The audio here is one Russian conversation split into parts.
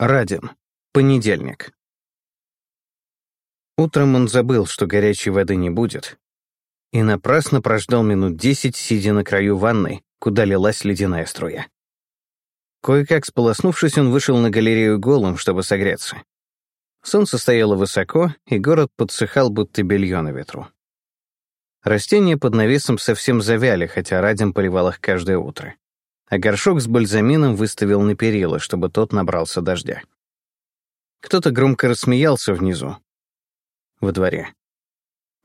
Радин. Понедельник. Утром он забыл, что горячей воды не будет, и напрасно прождал минут десять, сидя на краю ванной, куда лилась ледяная струя. Кое-как сполоснувшись, он вышел на галерею голым, чтобы согреться. Солнце стояло высоко, и город подсыхал, будто белье на ветру. Растения под навесом совсем завяли, хотя Радим поливал их каждое утро а горшок с бальзамином выставил на перила, чтобы тот набрался дождя. Кто-то громко рассмеялся внизу, во дворе.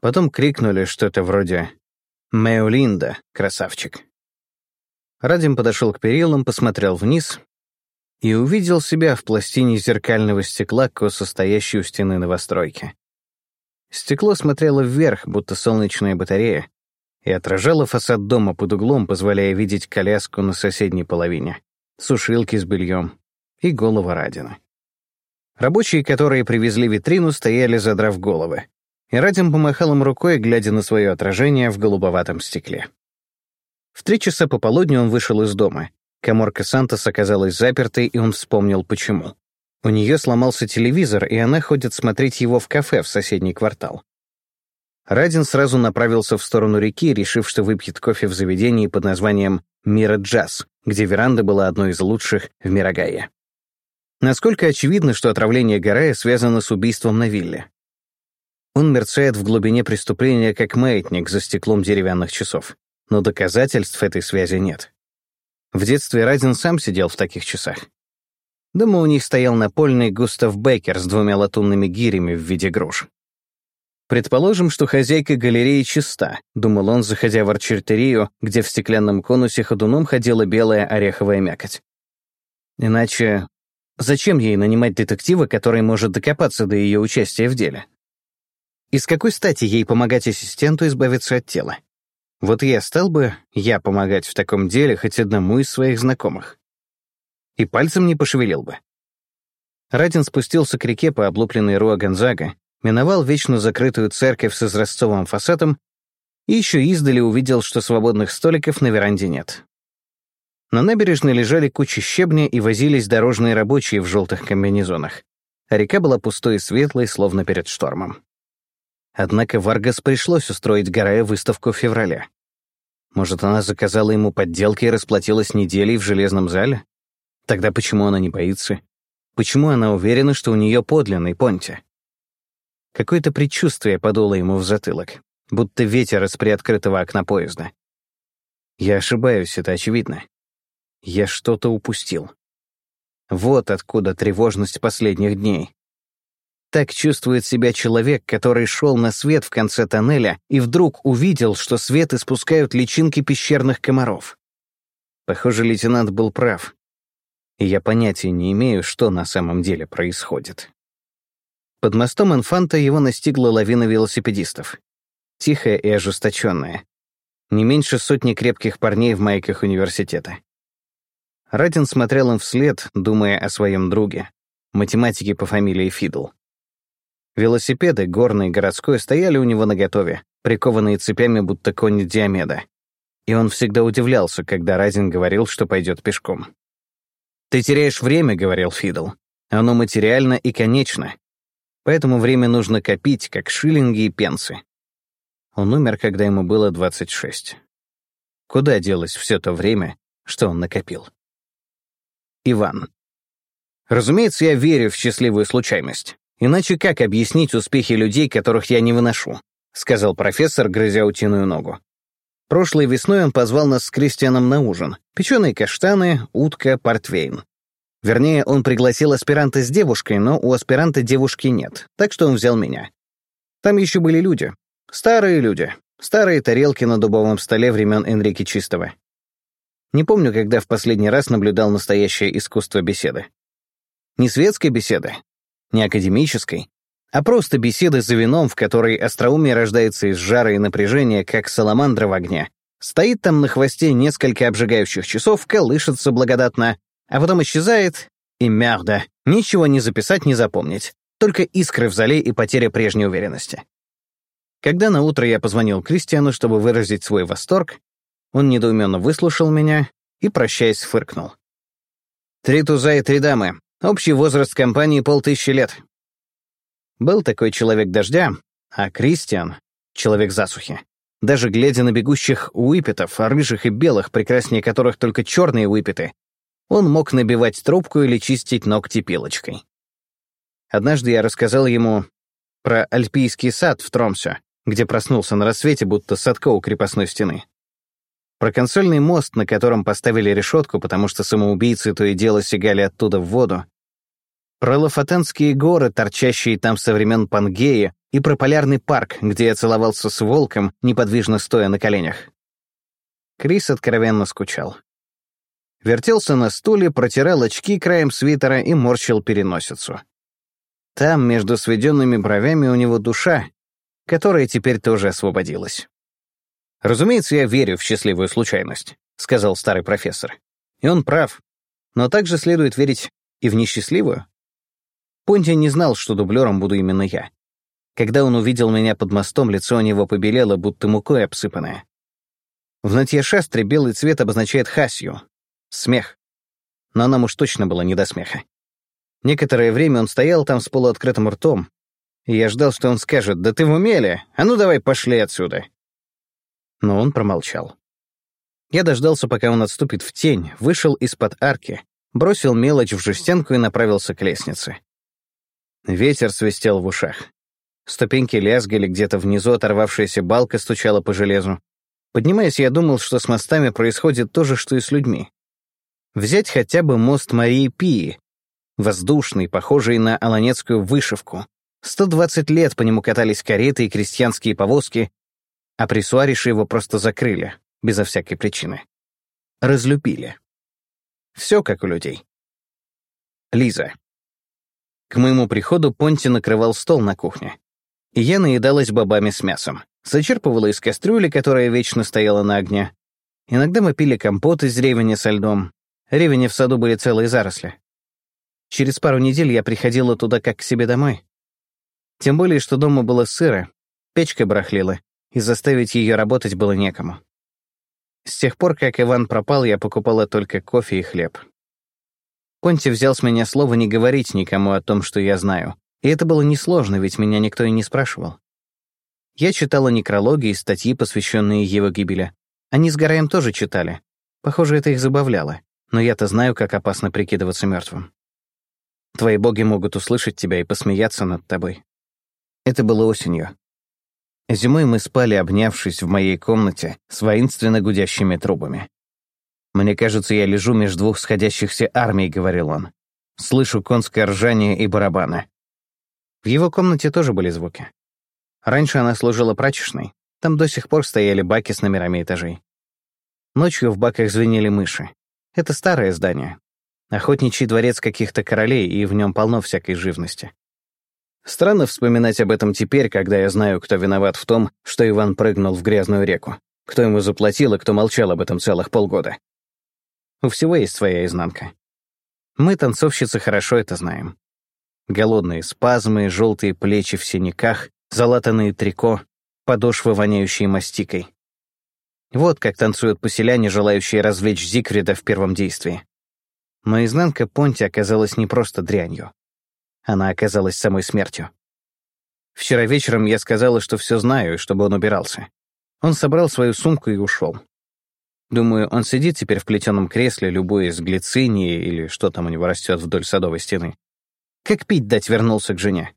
Потом крикнули что-то вроде «Меолинда, красавчик». Радим подошел к перилам, посмотрел вниз и увидел себя в пластине зеркального стекла, косо стоящей у стены новостройки. Стекло смотрело вверх, будто солнечная батарея, и отражала фасад дома под углом, позволяя видеть коляску на соседней половине, сушилки с бельем и голову Радина. Рабочие, которые привезли витрину, стояли, задрав головы, и Радин помахал им рукой, глядя на свое отражение в голубоватом стекле. В три часа пополудни он вышел из дома. Коморка Сантос оказалась запертой, и он вспомнил, почему. У нее сломался телевизор, и она ходит смотреть его в кафе в соседний квартал. Радин сразу направился в сторону реки, решив, что выпьет кофе в заведении под названием «Мира Джаз», где веранда была одной из лучших в Мирогае. Насколько очевидно, что отравление Гарая связано с убийством на вилле. Он мерцает в глубине преступления, как маятник за стеклом деревянных часов, но доказательств этой связи нет. В детстве Радин сам сидел в таких часах. Дома у них стоял напольный Густав Беккер с двумя латунными гирями в виде груш. Предположим, что хозяйка галереи чиста, думал он, заходя в арчертерию, где в стеклянном конусе ходуном ходила белая ореховая мякоть. Иначе зачем ей нанимать детектива, который может докопаться до ее участия в деле? И с какой стати ей помогать ассистенту избавиться от тела? Вот я стал бы, я помогать в таком деле хоть одному из своих знакомых. И пальцем не пошевелил бы. Радин спустился к реке по облупленной Руа Гонзага, миновал вечно закрытую церковь с изразцовым фасадом и еще издали увидел, что свободных столиков на веранде нет. На набережной лежали кучи щебня и возились дорожные рабочие в желтых комбинезонах, а река была пустой и светлой, словно перед штормом. Однако Варгас пришлось устроить Гарая выставку в феврале. Может, она заказала ему подделки и расплатилась неделей в железном зале? Тогда почему она не боится? Почему она уверена, что у нее подлинный Понти? Какое-то предчувствие подуло ему в затылок, будто ветер из приоткрытого окна поезда. Я ошибаюсь, это очевидно. Я что-то упустил. Вот откуда тревожность последних дней. Так чувствует себя человек, который шел на свет в конце тоннеля и вдруг увидел, что свет испускают личинки пещерных комаров. Похоже, лейтенант был прав. И я понятия не имею, что на самом деле происходит. Под мостом Инфанта его настигла лавина велосипедистов. Тихая и ожесточенная. Не меньше сотни крепких парней в майках университета. Радин смотрел им вслед, думая о своем друге, математике по фамилии Фидл. Велосипеды, горный и городской, стояли у него наготове, прикованные цепями, будто кони Диомеда. И он всегда удивлялся, когда Радин говорил, что пойдет пешком. «Ты теряешь время», — говорил Фидл. «Оно материально и конечно, Поэтому время нужно копить, как шиллинги и пенсы. Он умер, когда ему было 26. Куда делось все то время, что он накопил? Иван. Разумеется, я верю в счастливую случайность. Иначе как объяснить успехи людей, которых я не выношу? Сказал профессор, грызя утиную ногу. Прошлой весной он позвал нас с Кристианом на ужин. Печеные каштаны, утка, портвейн. Вернее, он пригласил аспиранта с девушкой, но у аспиранта девушки нет, так что он взял меня. Там еще были люди. Старые люди. Старые тарелки на дубовом столе времен Энрике Чистого. Не помню, когда в последний раз наблюдал настоящее искусство беседы. Не светской беседы, не академической, а просто беседы за вином, в которой остроумие рождается из жара и напряжения, как саламандра в огне. Стоит там на хвосте несколько обжигающих часов, колышется благодатно, а потом исчезает, и мярда, ничего не записать, не запомнить. Только искры в зале и потеря прежней уверенности. Когда на утро я позвонил Кристиану, чтобы выразить свой восторг, он недоуменно выслушал меня и, прощаясь, фыркнул. «Три туза и три дамы. Общий возраст компании полтысячи лет. Был такой человек дождя, а Кристиан — человек засухи. Даже глядя на бегущих уипетов, рыжих и белых, прекраснее которых только черные уипеты, он мог набивать трубку или чистить ногти пилочкой. Однажды я рассказал ему про альпийский сад в Тромсе, где проснулся на рассвете, будто садко у крепостной стены. Про консольный мост, на котором поставили решетку, потому что самоубийцы то и дело сигали оттуда в воду. Про Лафатенские горы, торчащие там со времен Пангея, и про полярный парк, где я целовался с волком, неподвижно стоя на коленях. Крис откровенно скучал. Вертелся на стуле, протирал очки краем свитера и морщил переносицу. Там, между сведенными бровями, у него душа, которая теперь тоже освободилась. «Разумеется, я верю в счастливую случайность», — сказал старый профессор. И он прав. Но также следует верить и в несчастливую. Понти не знал, что дублером буду именно я. Когда он увидел меня под мостом, лицо у него побелело, будто мукой обсыпанное. В нотье шастре белый цвет обозначает хасью — смех. Но нам уж точно было не до смеха. Некоторое время он стоял там с полуоткрытым ртом, и я ждал, что он скажет «Да ты в уме А ну давай пошли отсюда!» но он промолчал. Я дождался, пока он отступит в тень, вышел из-под арки, бросил мелочь в жестянку и направился к лестнице. Ветер свистел в ушах. Ступеньки лязгали, где-то внизу оторвавшаяся балка стучала по железу. Поднимаясь, я думал, что с мостами происходит то же, что и с людьми. Взять хотя бы мост Марии Пии, воздушный, похожий на аланецкую вышивку. 120 лет по нему катались кареты и крестьянские повозки, а прессуариши его просто закрыли, безо всякой причины. Разлюбили. Все как у людей. Лиза. К моему приходу Понти накрывал стол на кухне. И я наедалась бобами с мясом. Зачерпывала из кастрюли, которая вечно стояла на огне. Иногда мы пили компот из ревеня со льдом. Ревени в саду были целые заросли. Через пару недель я приходила туда как к себе домой. Тем более, что дома было сыро, печка барахлила, и заставить ее работать было некому. С тех пор, как Иван пропал, я покупала только кофе и хлеб. Понти взял с меня слово не говорить никому о том, что я знаю. И это было несложно, ведь меня никто и не спрашивал. Я читала некрологи и статьи, посвященные его гибели. Они с Гараем тоже читали. Похоже, это их забавляло. Но я-то знаю, как опасно прикидываться мертвым. Твои боги могут услышать тебя и посмеяться над тобой. Это было осенью. Зимой мы спали, обнявшись в моей комнате с воинственно гудящими трубами. «Мне кажется, я лежу между двух сходящихся армий», — говорил он. «Слышу конское ржание и барабаны». В его комнате тоже были звуки. Раньше она служила прачечной. Там до сих пор стояли баки с номерами этажей. Ночью в баках звенели мыши. Это старое здание. Охотничий дворец каких-то королей, и в нем полно всякой живности. Странно вспоминать об этом теперь, когда я знаю, кто виноват в том, что Иван прыгнул в грязную реку, кто ему заплатил и кто молчал об этом целых полгода. У всего есть своя изнанка. Мы, танцовщицы, хорошо это знаем. Голодные спазмы, желтые плечи в синяках, залатанные трико, подошвы, воняющие мастикой. Вот как танцуют поселяне, желающие развлечь Зигфрида в первом действии. Но изнанка Понти оказалась не просто дрянью. Она оказалась самой смертью. Вчера вечером я сказала, что все знаю, и чтобы он убирался. Он собрал свою сумку и ушел. Думаю, он сидит теперь в плетеном кресле, любуясь глицинией или что там у него растет вдоль садовой стены. Как пить дать вернулся к жене.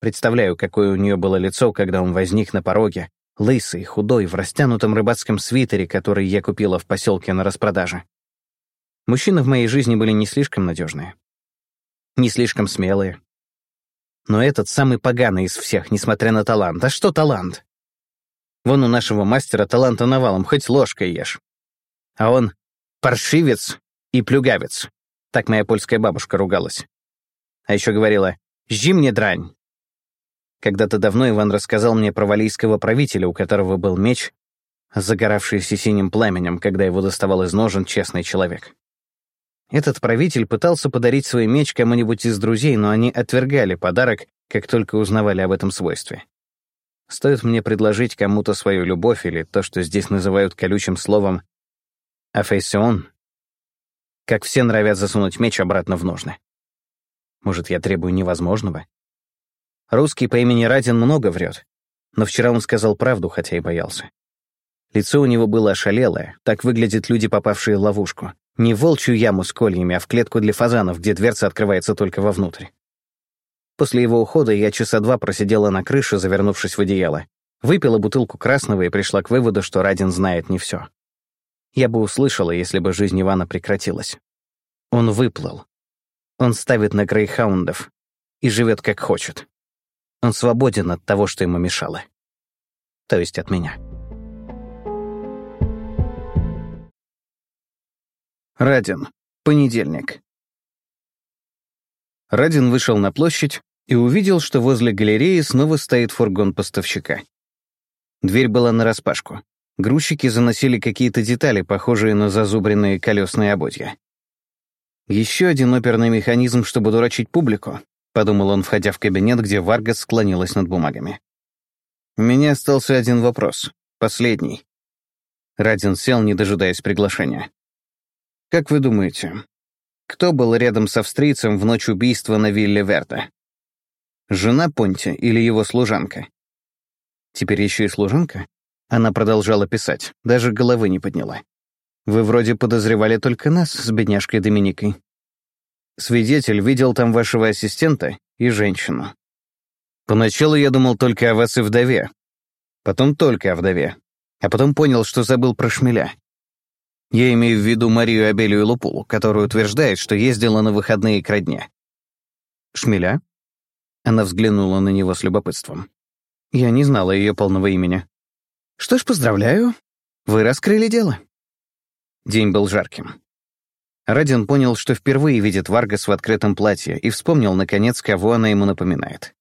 Представляю, какое у нее было лицо, когда он возник на пороге, лысый, худой, в растянутом рыбацком свитере, который я купила в поселке на распродаже. Мужчины в моей жизни были не слишком надежные не слишком смелые. Но этот самый поганый из всех, несмотря на талант. А что талант? Вон у нашего мастера таланта навалом, хоть ложкой ешь. А он паршивец и плюгавец. Так моя польская бабушка ругалась. А еще говорила «Жди мне дрань». Когда-то давно Иван рассказал мне про валийского правителя, у которого был меч, загоравшийся синим пламенем, когда его доставал из ножен честный человек. Этот правитель пытался подарить свой меч кому-нибудь из друзей, но они отвергали подарок, как только узнавали об этом свойстве. Стоит мне предложить кому-то свою любовь или то, что здесь называют колючим словом «афейсион», как все норовят засунуть меч обратно в ножны. Может, я требую невозможного? Русский по имени Радин много врет, но вчера он сказал правду, хотя и боялся. Лицо у него было ошалелое, так выглядят люди, попавшие в ловушку. Не в волчью яму с кольями, а в клетку для фазанов, где дверца открывается только вовнутрь. После его ухода я часа два просидела на крыше, завернувшись в одеяло. Выпила бутылку красного и пришла к выводу, что Радин знает не все. Я бы услышала, если бы жизнь Ивана прекратилась. Он выплыл. Он ставит на грейхаундов и живет как хочет. Он свободен от того, что ему мешало. То есть от меня. Радин. Понедельник. Радин вышел на площадь и увидел, что возле галереи снова стоит фургон поставщика. Дверь была нараспашку. Грузчики заносили какие-то детали, похожие на зазубренные колесные ободья. Еще один оперный механизм, чтобы дурачить публику, подумал он, входя в кабинет, где Варгас склонилась над бумагами. У меня остался один вопрос. Последний. Радин сел, не дожидаясь приглашения. Как вы думаете, кто был рядом с австрийцем в ночь убийства на вилле Верта? Жена Понти или его служанка? Теперь еще и служанка? Она продолжала писать, даже головы не подняла. Вы вроде подозревали только нас с бедняжкой Доминикой. Свидетель видел там вашего ассистента и женщину. Поначалу я думал только о вас и вдове. Потом только о вдове. А потом понял, что забыл про шмеля. Я имею в виду Марию Абелию Лупулу, которая утверждает, что ездила на выходные к родне. «Шмеля?» Она взглянула на него с любопытством. Я не знала ее полного имени. «Что ж, поздравляю. Вы раскрыли дело». День был жарким. Радин понял, что впервые видит Варгас в открытом платье и вспомнил, наконец, кого она ему напоминает.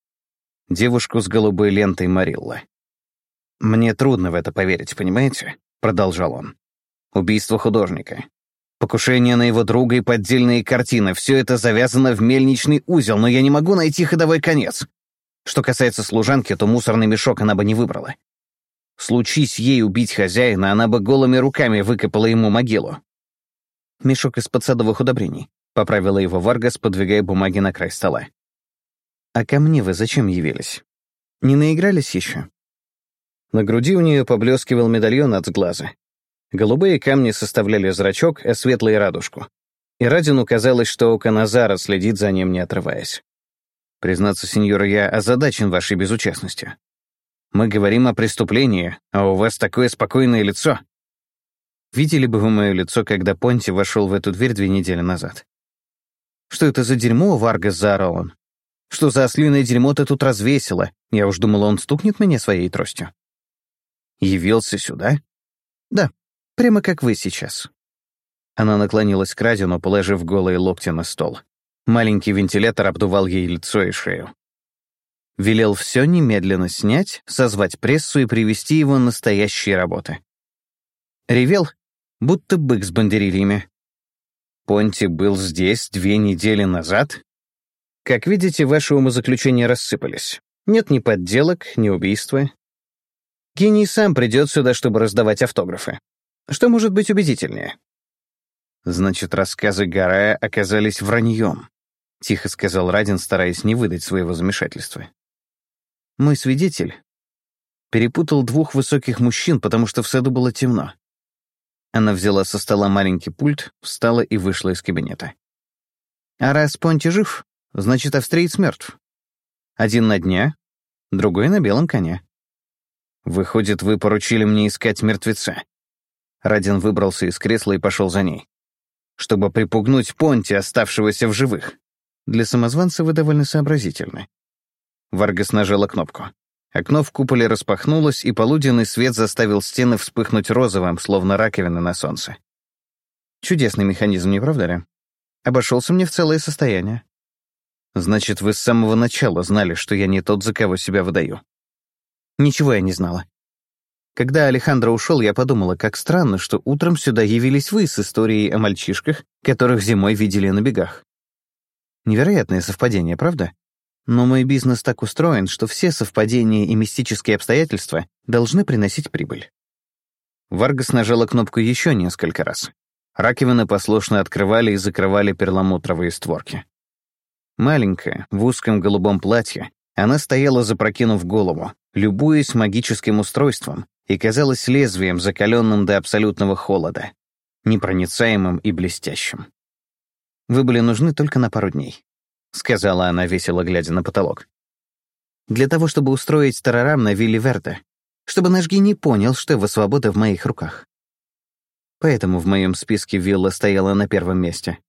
Девушку с голубой лентой Марилла. «Мне трудно в это поверить, понимаете?» — продолжал он. Убийство художника. Покушение на его друга и поддельные картины — все это завязано в мельничный узел, но я не могу найти ходовой конец. Что касается служанки, то мусорный мешок она бы не выбрала. Случись ей убить хозяина, она бы голыми руками выкопала ему могилу. Мешок из-под садовых удобрений. Поправила его Варгас, подвигая бумаги на край стола. «А ко мне вы зачем явились? Не наигрались еще?» На груди у нее поблескивал медальон от глаза, Голубые камни составляли зрачок, а светлые — радужку. И Радину казалось, что око Назара следит за ним, не отрываясь. «Признаться, сеньор, я озадачен вашей безучастностью. Мы говорим о преступлении, а у вас такое спокойное лицо. Видели бы вы мое лицо, когда Понти вошел в эту дверь две недели назад? Что это за дерьмо, Варгас, заорал он. Что за ослиное дерьмо ты тут развесила? Я уж думала, он стукнет меня своей тростью. Явился сюда? Да, Прямо как вы сейчас». Она наклонилась к Радину, положив голые локти на стол. Маленький вентилятор обдувал ей лицо и шею. Велел все немедленно снять, созвать прессу и привести его настоящие работы. Ревел, будто бык с бандерильями. Понти был здесь две недели назад? Как видите, ваши умозаключения рассыпались. Нет ни подделок, ни убийства. Гений сам придет сюда, чтобы раздавать автографы. Что может быть убедительнее? Значит, рассказы Гарая оказались враньем, тихо сказал Радин, стараясь не выдать своего замешательства. Мой свидетель перепутал двух высоких мужчин, потому что в саду было темно. Она взяла со стола маленький пульт, встала и вышла из кабинета. А раз Понти жив, значит, австриец мертв. Один на дне, другой на белом коне. Выходит, вы поручили мне искать мертвеца. Радин выбрался из кресла и пошел за ней. Чтобы припугнуть Понти, оставшегося в живых. Для самозванца вы довольно сообразительны. Варгас нажала кнопку. Окно в куполе распахнулось, и полуденный свет заставил стены вспыхнуть розовым, словно раковины на солнце. Чудесный механизм, не правда ли? Обошелся мне в целое состояние. Значит, вы с самого начала знали, что я не тот, за кого себя выдаю. Ничего я не знала. Когда Алехандро ушел, я подумала, как странно, что утром сюда явились вы с историей о мальчишках, которых зимой видели на бегах. Невероятное совпадение, правда? Но мой бизнес так устроен, что все совпадения и мистические обстоятельства должны приносить прибыль. Варгас нажала кнопку еще несколько раз. Раковины послушно открывали и закрывали перламутровые створки. Маленькая, в узком голубом платье, она стояла, запрокинув голову, любуясь магическим устройством, и казалась лезвием, закаленным до абсолютного холода, непроницаемым и блестящим. «Вы были нужны только на пару дней», — сказала она, весело глядя на потолок. «Для того, чтобы устроить тарарам на вилле Верде, чтобы наш гений понял, что его свобода в моих руках. Поэтому в моем списке вилла стояла на первом месте.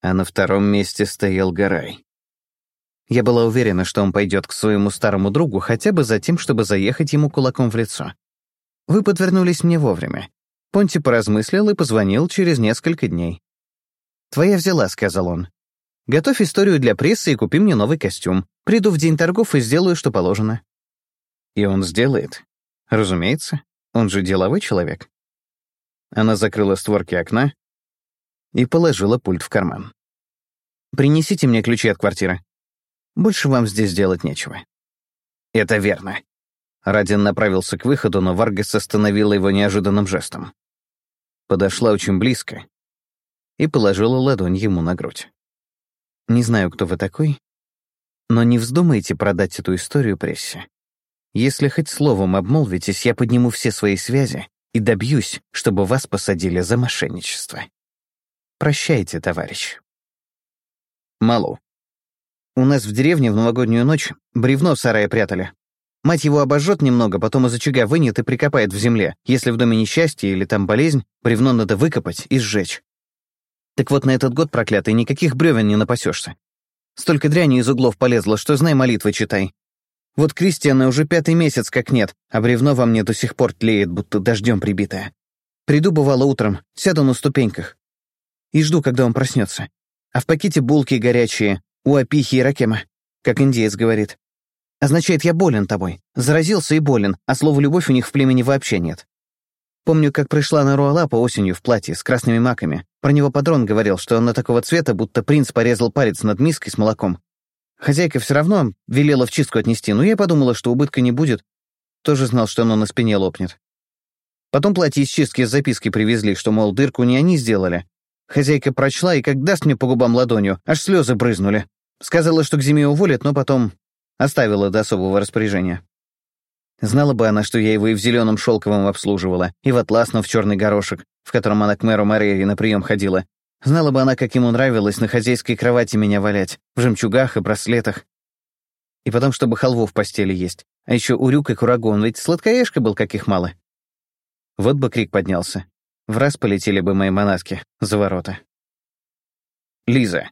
А на втором месте стоял Гарай. Я была уверена, что он пойдет к своему старому другу хотя бы за тем, чтобы заехать ему кулаком в лицо. Вы подвернулись мне вовремя. Понти поразмыслил и позвонил через несколько дней. «Твоя взяла», — сказал он. «Готовь историю для прессы и купи мне новый костюм. Приду в день торгов и сделаю, что положено». И он сделает. Разумеется, он же деловой человек. Она закрыла створки окна и положила пульт в карман. «Принесите мне ключи от квартиры. Больше вам здесь делать нечего». «Это верно». Радин направился к выходу, но Варгас остановила его неожиданным жестом. Подошла очень близко и положила ладонь ему на грудь. «Не знаю, кто вы такой, но не вздумайте продать эту историю прессе. Если хоть словом обмолвитесь, я подниму все свои связи и добьюсь, чтобы вас посадили за мошенничество. Прощайте, товарищ. Малу. У нас в деревне в новогоднюю ночь бревно в сарае прятали. Мать его обожжет немного, потом из очага вынет и прикопает в земле. Если в доме несчастье или там болезнь, бревно надо выкопать и сжечь. Так вот, на этот год, проклятый, никаких бревен не напасешься. Столько дряни из углов полезло, что знай молитвы читай. Вот Кристиана уже пятый месяц как нет, а бревно во мне до сих пор тлеет, будто дождем прибитое. Приду, бывало, утром, сяду на ступеньках и жду, когда он проснется. А в пакете булки горячие, у опихи и ракема, как индеец говорит. Означает, я болен тобой. Заразился и болен, а слова «любовь» у них в племени вообще нет. Помню, как пришла на Руалапа осенью в платье с красными маками. Про него патрон говорил, что он на такого цвета, будто принц порезал палец над миской с молоком. Хозяйка все равно велела в чистку отнести, но я подумала, что убытка не будет. Тоже знал, что оно на спине лопнет. Потом платье из чистки с запиской привезли, что, мол, дырку не они сделали. Хозяйка прочла, и как даст мне по губам ладонью, аж слезы брызнули. Сказала, что к зиме уволят, но потом оставила до особого распоряжения. Знала бы она, что я его и в зеленом шелковом обслуживала, и в атласном в черный горошек, в котором она к мэру Морейри на прием ходила, Знала бы она, как ему нравилось на хозяйской кровати меня валять, в жемчугах и браслетах. И потом, чтобы халву в постели есть. А еще урюк и курагон, ведь сладкоежка был каких мало. Вот бы крик поднялся. В раз полетели бы мои манаски за ворота. Лиза.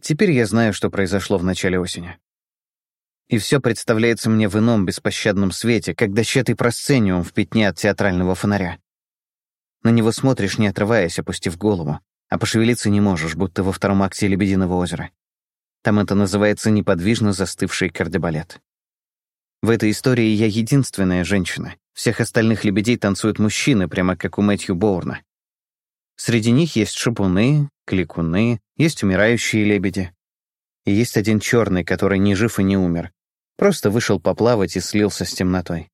Теперь я знаю, что произошло в начале осени. И все представляется мне в ином беспощадном свете, как дощатый просцениум в пятне от театрального фонаря. На него смотришь, не отрываясь, опустив голову, а пошевелиться не можешь, будто во втором акте «Лебединого озера». Там это называется неподвижно застывший кардебалет. В этой истории я единственная женщина. Всех остальных лебедей танцуют мужчины, прямо как у Мэтью Боурна. Среди них есть шипуны, кликуны, есть умирающие лебеди. И есть один черный, который ни жив и не умер. Просто вышел поплавать и слился с темнотой.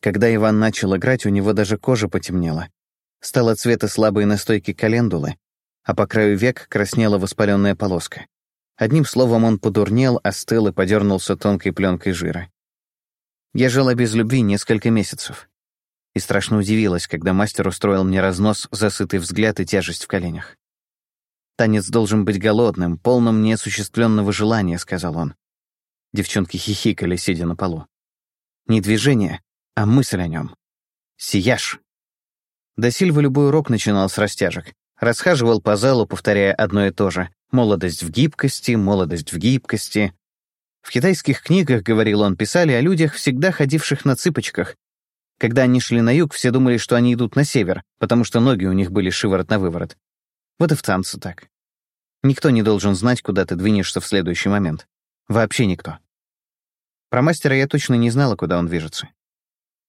Когда Иван начал играть, у него даже кожа потемнела, стала цвета слабой настойки календулы, а по краю век краснела воспаленная полоска. Одним словом, он подурнел, остыл и подернулся тонкой пленкой жира. Я жила без любви несколько месяцев. И страшно удивилась, когда мастер устроил мне разнос, засытый взгляд и тяжесть в коленях. «Танец должен быть голодным, полным неосуществленного желания», — сказал он. Девчонки хихикали, сидя на полу. Не движение, а мысль о нем. Сияж. До Сильва любой урок начинал с растяжек. Расхаживал по залу, повторяя одно и то же. «Молодость в гибкости, молодость в гибкости». В китайских книгах, говорил он, писали о людях, всегда ходивших на цыпочках. Когда они шли на юг, все думали, что они идут на север, потому что ноги у них были шиворот на выворот. Вот и в танце так. Никто не должен знать, куда ты двинешься в следующий момент. Вообще никто. Про мастера я точно не знала, куда он движется.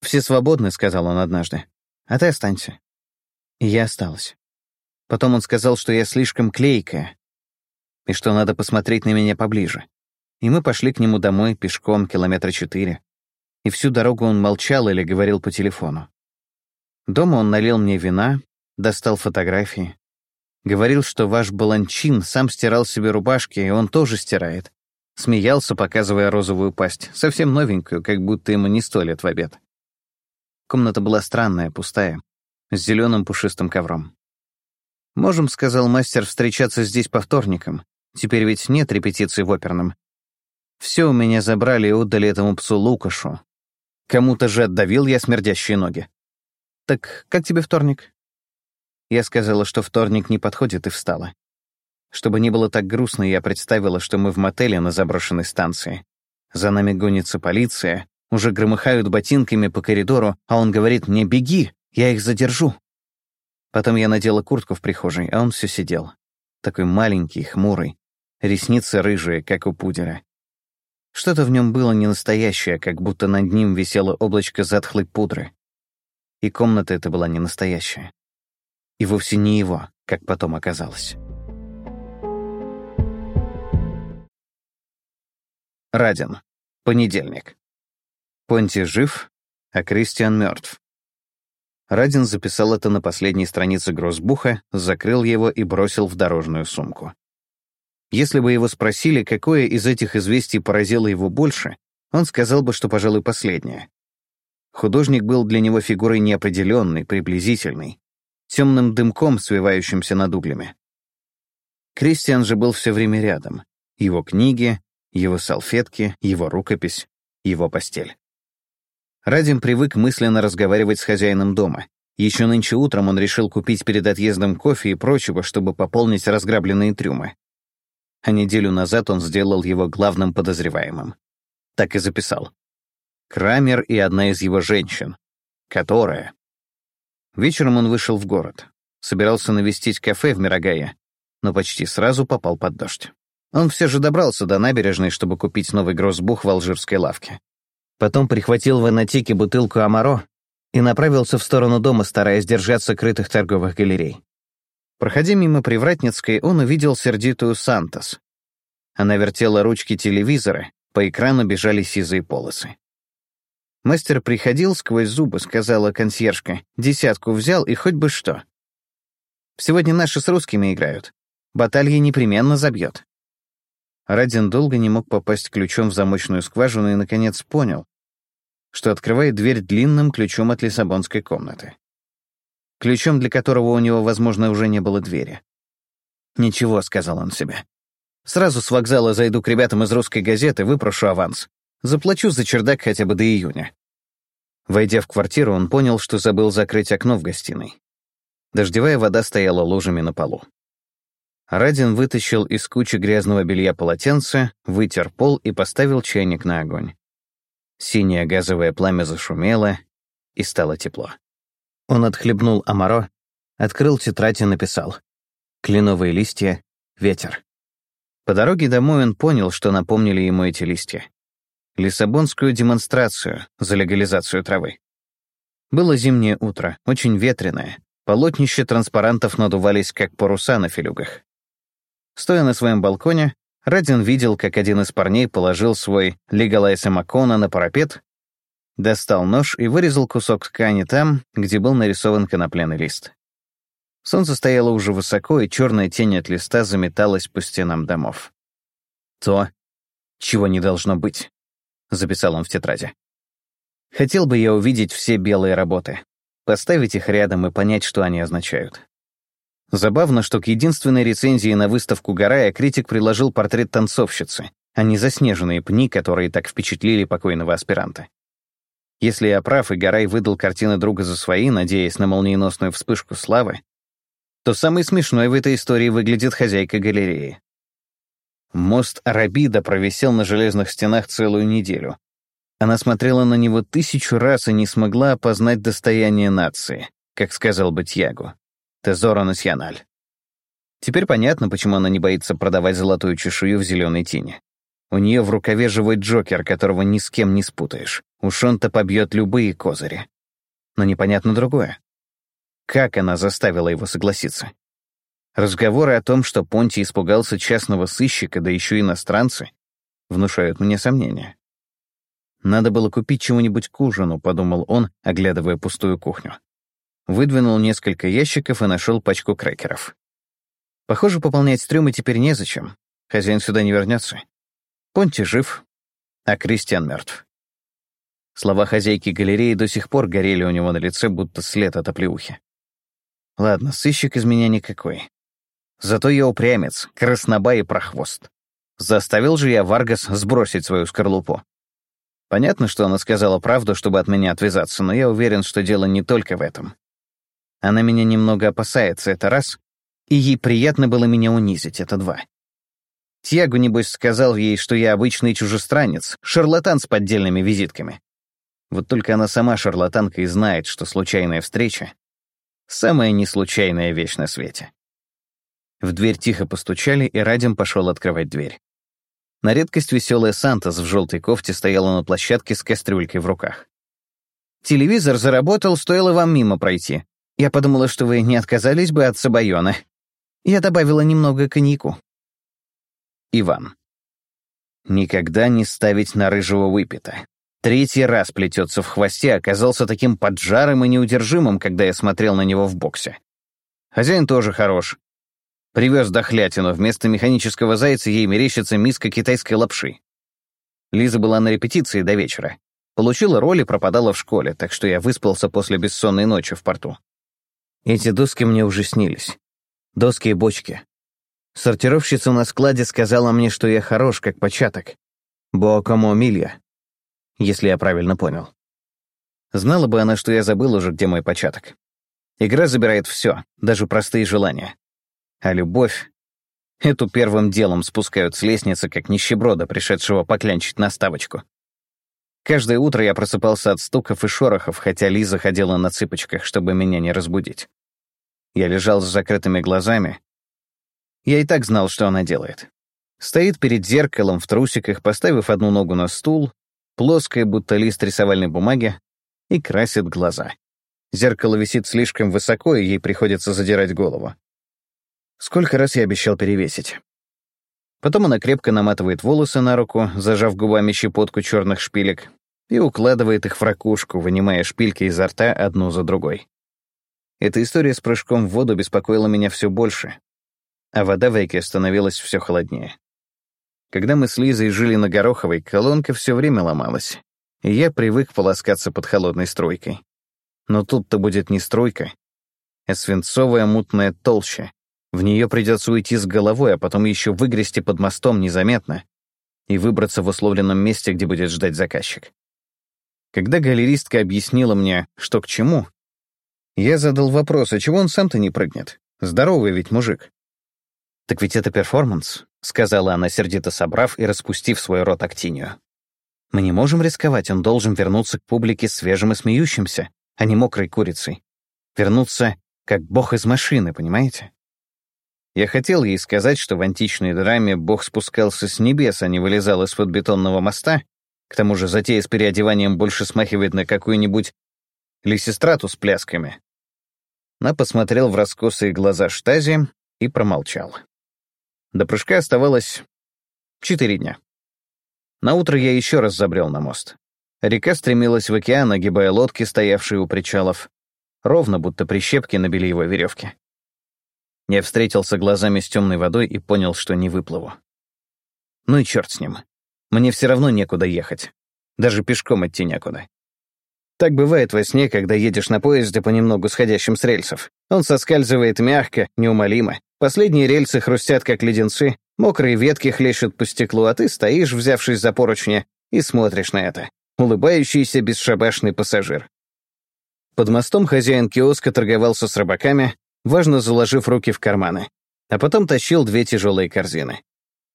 «Все свободны», — сказал он однажды а ты останься». И я осталась. Потом он сказал, что я слишком клейкая, и что надо посмотреть на меня поближе. И мы пошли к нему домой пешком километра четыре. И всю дорогу он молчал или говорил по телефону. Дома он налил мне вина, достал фотографии. Говорил, что ваш баланчин сам стирал себе рубашки, и он тоже стирает. Смеялся, показывая розовую пасть, совсем новенькую, как будто ему не сто лет в обед. Комната была странная, пустая, с зеленым пушистым ковром. «Можем, — сказал мастер, — встречаться здесь по вторникам. Теперь ведь нет репетиций в оперном. Все у меня забрали и отдали этому псу Лукашу. Кому-то же отдавил я смердящие ноги. Так как тебе вторник?» Я сказала, что вторник не подходит, и встала. Чтобы не было так грустно, я представила, что мы в мотеле на заброшенной станции. За нами гонится полиция, уже громыхают ботинками по коридору, а он говорит мне «беги, я их задержу». Потом я надела куртку в прихожей, а он все сидел. Такой маленький, хмурый, ресницы рыжие, как у пудера. Что-то в нем было не настоящее, как будто над ним висело облачко затхлой пудры. И комната эта была не настоящая. И вовсе не его, как потом оказалось. Радин. Понедельник. Понти жив, а Кристиан мертв. Радин записал это на последней странице гроссбуха, закрыл его и бросил в дорожную сумку. Если бы его спросили, какое из этих известий поразило его больше, он сказал бы, что, пожалуй, последнее. Художник был для него фигурой неопределенной, приблизительной, темным дымком, свивающимся над углями. Кристиан же был все время рядом. Его книги, его салфетки, его рукопись, его постель. Радим привык мысленно разговаривать с хозяином дома. Еще нынче утром он решил купить перед отъездом кофе и прочего, чтобы пополнить разграбленные трюмы. А неделю назад он сделал его главным подозреваемым. Так и записал. Крамер и одна из его женщин. Которая. Вечером он вышел в город. Собирался навестить кафе в Мирогае, но почти сразу попал под дождь. Он все же добрался до набережной, чтобы купить новый гроссбух в алжирской лавке. Потом прихватил в Анатике бутылку Амаро и направился в сторону дома, стараясь держаться крытых торговых галерей. Проходя мимо Привратницкой, он увидел сердитую Сантос. Она вертела ручки телевизора, по экрану бежали сизые полосы. Мастер приходил сквозь зубы, сказала консьержка. Десятку взял и хоть бы что. Сегодня наши с русскими играют. Баталья непременно забьет. Радин долго не мог попасть ключом в замочную скважину и, наконец, понял, что открывает дверь длинным ключом от лиссабонской комнаты. Ключом, для которого у него, возможно, уже не было двери. «Ничего», — сказал он себе. «Сразу с вокзала зайду к ребятам из русской газеты, выпрошу аванс. Заплачу за чердак хотя бы до июня». Войдя в квартиру, он понял, что забыл закрыть окно в гостиной. Дождевая вода стояла лужами на полу. Радин вытащил из кучи грязного белья полотенце, вытер пол и поставил чайник на огонь. Синее газовое пламя зашумело, и стало тепло. Он отхлебнул амаро, открыл тетрадь и написал «Кленовые листья, ветер». По дороге домой он понял, что напомнили ему эти листья. Лиссабонскую демонстрацию за легализацию травы. Было зимнее утро, очень ветреное. Полотнища транспарантов надувались, как паруса на филюгах. Стоя на своем балконе, Радин видел, как один из парней положил свой Легалайса Макона на парапет, достал нож и вырезал кусок ткани там, где был нарисован конопляный лист. Солнце стояло уже высоко, и черная тень от листа заметалась по стенам домов. «То, чего не должно быть», — записал он в тетради. «Хотел бы я увидеть все белые работы, поставить их рядом и понять, что они означают. Забавно, что к единственной рецензии на выставку Гарая критик приложил портрет танцовщицы, а не заснеженные пни, которые так впечатлили покойного аспиранта. Если я прав, и Гарай выдал картины друга за свои, надеясь на молниеносную вспышку славы, то самой смешной в этой истории выглядит хозяйка галереи. Мост Арабида провисел на железных стенах целую неделю. Она смотрела на него тысячу раз и не смогла опознать достояние нации, как сказал бы Тьяго. Тезоро Насьяналь. Теперь понятно, почему она не боится продавать золотую чешую в зеленой тени. У нее в рукаве живой Джокер, которого ни с кем не спутаешь. Уж он-то побьет любые козыри. Но непонятно другое. Как она заставила его согласиться? Разговоры о том, что Понти испугался частного сыщика, да еще иностранцы, внушают мне сомнения. «Надо было купить чего-нибудь к ужину», — подумал он, оглядывая пустую кухню выдвинул несколько ящиков и нашел пачку крекеров. Похоже, пополнять стрёмы теперь незачем. Хозяин сюда не вернется. Понти жив, а Кристиан мертв. Слова хозяйки галереи до сих пор горели у него на лице, будто след от оплеухи. Ладно, сыщик из меня никакой. Зато я упрямец, красноба и прохвост. Заставил же я Варгас сбросить свою скорлупу. Понятно, что она сказала правду, чтобы от меня отвязаться, но я уверен, что дело не только в этом. Она меня немного опасается, это раз, и ей приятно было меня унизить, это два. Тьягу, небось, сказал ей, что я обычный чужестранец, шарлатан с поддельными визитками. Вот только она сама шарлатанка и знает, что случайная встреча — самая неслучайная вещь на свете. В дверь тихо постучали, и Радим пошел открывать дверь. На редкость веселая Сантос в желтой кофте стояла на площадке с кастрюлькой в руках. «Телевизор заработал, стоило вам мимо пройти. Я подумала, что вы не отказались бы от Сабайона. Я добавила немного коньяку». Иван. Никогда не ставить на рыжего выпита. Третий раз плетется в хвосте, оказался таким поджарым и неудержимым, когда я смотрел на него в боксе. Хозяин тоже хорош. Привез дохлятину, вместо механического зайца ей мерещится миска китайской лапши. Лиза была на репетиции до вечера. Получила роль и пропадала в школе, так что я выспался после бессонной ночи в порту. Эти доски мне уже снились. Доски и бочки. Сортировщица на складе сказала мне, что я хорош, как початок. Боакомо милья если я правильно понял. Знала бы она, что я забыл уже, где мой початок. Игра забирает все, даже простые желания. А любовь... Эту первым делом спускают с лестницы, как нищеброда, пришедшего поклянчить на ставочку. Каждое утро я просыпался от стуков и шорохов, хотя Лиза ходила на цыпочках, чтобы меня не разбудить. Я лежал с закрытыми глазами. Я и так знал, что она делает. Стоит перед зеркалом в трусиках, поставив одну ногу на стул, плоская, будто лист рисовальной бумаги, и красит глаза. Зеркало висит слишком высоко, и ей приходится задирать голову. Сколько раз я обещал перевесить. Потом она крепко наматывает волосы на руку, зажав губами щепотку черных шпилек, и укладывает их в ракушку, вынимая шпильки изо рта одну за другой. Эта история с прыжком в воду беспокоила меня все больше, а вода в реке становилась все холоднее. Когда мы с Лизой жили на Гороховой, колонка все время ломалась, и я привык полоскаться под холодной стройкой. Но тут-то будет не стройка, а свинцовая мутная толща. В нее придется уйти с головой, а потом еще выгрести под мостом незаметно и выбраться в условленном месте, где будет ждать заказчик. Когда галеристка объяснила мне, что к чему, я задал вопрос, а чего он сам-то не прыгнет? Здоровый ведь мужик. «Так ведь это перформанс», — сказала она, сердито собрав и распустив свой рот актинию. «Мы не можем рисковать, он должен вернуться к публике свежим и смеющимся, а не мокрой курицей. Вернуться как бог из машины, понимаете?» Я хотел ей сказать, что в античной драме бог спускался с небес, а не вылезал из-под бетонного моста, к тому же затея с переодеванием больше смахивает на какую-нибудь лисистрату с плясками. Но посмотрел в раскосые глаза Штази и промолчал. До прыжка оставалось четыре дня. На утро я еще раз забрел на мост. Река стремилась в океан, огибая лодки, стоявшие у причалов, ровно будто прищепки на бельевой веревке. Я встретился глазами с темной водой и понял, что не выплыву. Ну и черт с ним. Мне все равно некуда ехать. Даже пешком идти некуда. Так бывает во сне, когда едешь на поезде понемногу сходящим с рельсов. Он соскальзывает мягко, неумолимо, Последние рельсы хрустят, как леденцы, мокрые ветки хлещут по стеклу, а ты стоишь, взявшись за поручни, и смотришь на это. Улыбающийся бесшабашный пассажир. Под мостом хозяин киоска торговался с рыбаками, важно заложив руки в карманы, а потом тащил две тяжелые корзины.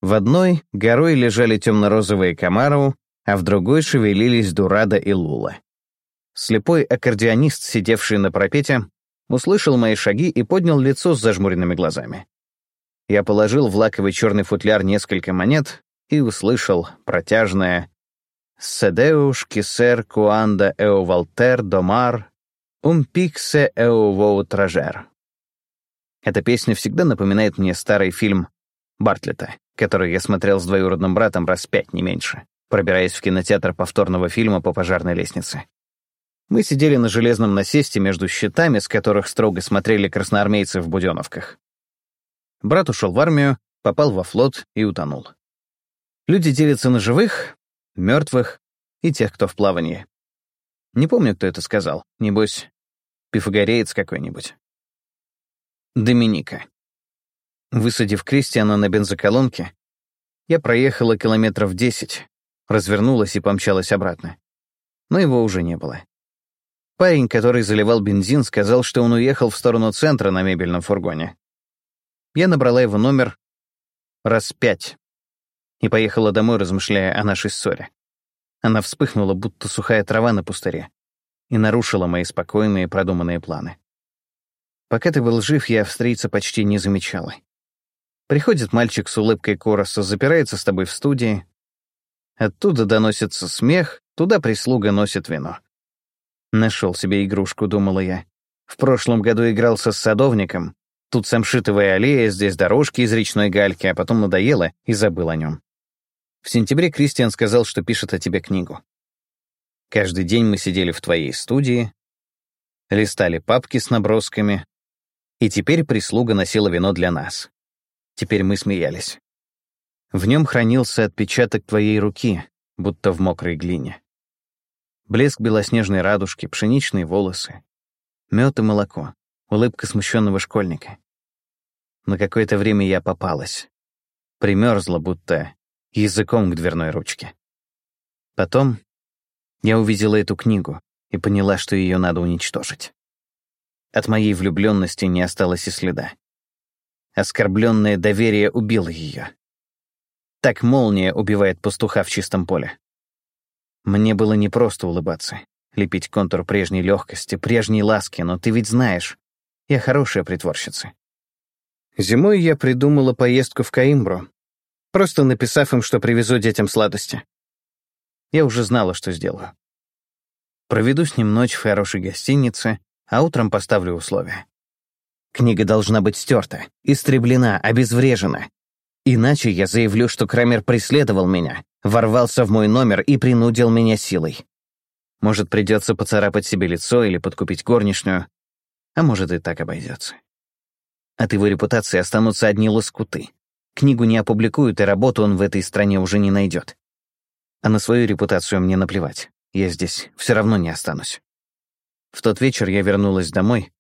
В одной горой лежали темно-розовые комару, а в другой шевелились Дурада и Лула. Слепой аккордеонист, сидевший на пропете, услышал мои шаги и поднял лицо с зажмуренными глазами. Я положил в лаковый черный футляр несколько монет и услышал протяжное «Седеуш кисер куанда эу валтер домар, ум пиксе эу воутражер». Эта песня всегда напоминает мне старый фильм Бартлета, который я смотрел с двоюродным братом раз пять, не меньше, пробираясь в кинотеатр повторного фильма по пожарной лестнице. Мы сидели на железном насесте между щитами, с которых строго смотрели красноармейцы в буденовках. Брат ушел в армию, попал во флот и утонул. Люди делятся на живых, мертвых и тех, кто в плавании. Не помню, кто это сказал. Небось, пифагореец какой-нибудь. Доминика. Высадив Кристиана на бензоколонке, я проехала километров десять, развернулась и помчалась обратно. Но его уже не было. Парень, который заливал бензин, сказал, что он уехал в сторону центра на мебельном фургоне. Я набрала его номер раз пять и поехала домой, размышляя о нашей ссоре. Она вспыхнула, будто сухая трава на пустыре, и нарушила мои спокойные продуманные планы. Пока ты был жив, я австрийца почти не замечала. Приходит мальчик с улыбкой Короса, запирается с тобой в студии. Оттуда доносится смех, туда прислуга носит вино. Нашел себе игрушку, думала я. В прошлом году игрался с садовником. Тут самшитовая аллея, здесь дорожки из речной гальки, а потом надоело и забыл о нем. В сентябре Кристиан сказал, что пишет о тебе книгу. Каждый день мы сидели в твоей студии, листали папки с набросками, и теперь прислуга носила вино для нас. Теперь мы смеялись. В нем хранился отпечаток твоей руки, будто в мокрой глине. Блеск белоснежной радужки, пшеничные волосы, мед и молоко, улыбка смущенного школьника. На какое-то время я попалась. Примерзла, будто языком к дверной ручке. Потом я увидела эту книгу и поняла, что ее надо уничтожить. От моей влюбленности не осталось и следа. Оскорбленное доверие убило ее. Так молния убивает пастуха в чистом поле. Мне было непросто улыбаться, лепить контур прежней легкости, прежней ласки, но ты ведь знаешь, я хорошая притворщица. Зимой я придумала поездку в Каимбру, просто написав им, что привезу детям сладости. Я уже знала, что сделаю. Проведу с ним ночь в хорошей гостинице, а утром поставлю условия. Книга должна быть стерта, истреблена, обезврежена. Иначе я заявлю, что Крамер преследовал меня, ворвался в мой номер и принудил меня силой. Может, придется поцарапать себе лицо или подкупить горничную, а может, и так обойдется. От его репутации останутся одни лоскуты. Книгу не опубликуют, и работу он в этой стране уже не найдет. А на свою репутацию мне наплевать. Я здесь все равно не останусь. В тот вечер я вернулась домой,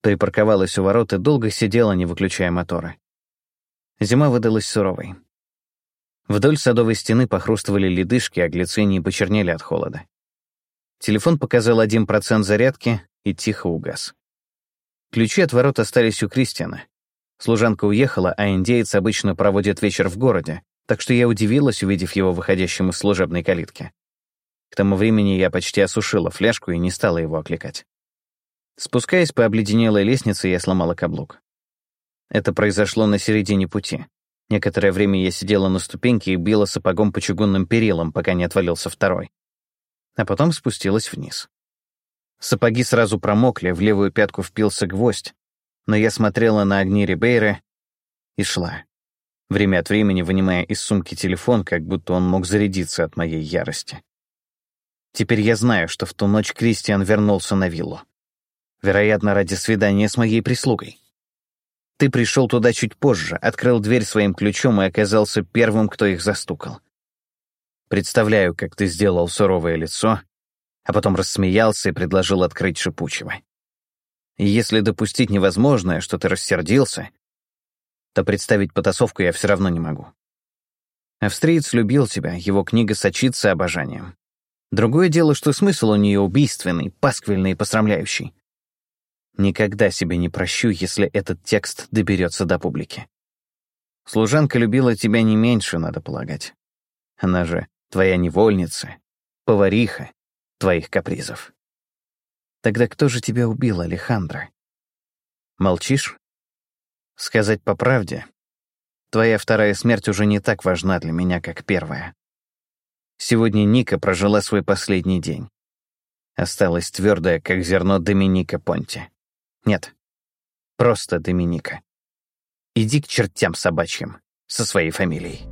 припарковалась у ворот и долго сидела, не выключая мотора. Зима выдалась суровой. Вдоль садовой стены похрустывали ледышки, а глицинии почернели от холода. Телефон показал один процент зарядки и тихо угас. Ключи от ворот остались у Кристиана. Служанка уехала, а индеец обычно проводит вечер в городе, так что я удивилась, увидев его выходящим из служебной калитки. К тому времени я почти осушила фляжку и не стала его окликать. Спускаясь по обледенелой лестнице, я сломала каблук. Это произошло на середине пути. Некоторое время я сидела на ступеньке и била сапогом по чугунным перилам, пока не отвалился второй. А потом спустилась вниз. Сапоги сразу промокли, в левую пятку впился гвоздь, но я смотрела на огни Рибейры и шла, время от времени вынимая из сумки телефон, как будто он мог зарядиться от моей ярости. Теперь я знаю, что в ту ночь Кристиан вернулся на виллу. Вероятно, ради свидания с моей прислугой. Ты пришел туда чуть позже, открыл дверь своим ключом и оказался первым, кто их застукал. Представляю, как ты сделал суровое лицо, а потом рассмеялся и предложил открыть шипучего. И если допустить невозможное, что ты рассердился, то представить потасовку я все равно не могу. Австриец любил тебя, его книга сочится обожанием. Другое дело, что смысл у нее убийственный, пасквильный и посрамляющий. Никогда себе не прощу, если этот текст доберется до публики. Служанка любила тебя не меньше, надо полагать. Она же твоя невольница, повариха твоих капризов. Тогда кто же тебя убил, Алехандро? Молчишь? Сказать по правде, твоя вторая смерть уже не так важна для меня, как первая. Сегодня Ника прожила свой последний день. Осталась твердая, как зерно Доминика Понти. Нет, просто Доминика. Иди к чертям собачьим со своей фамилией.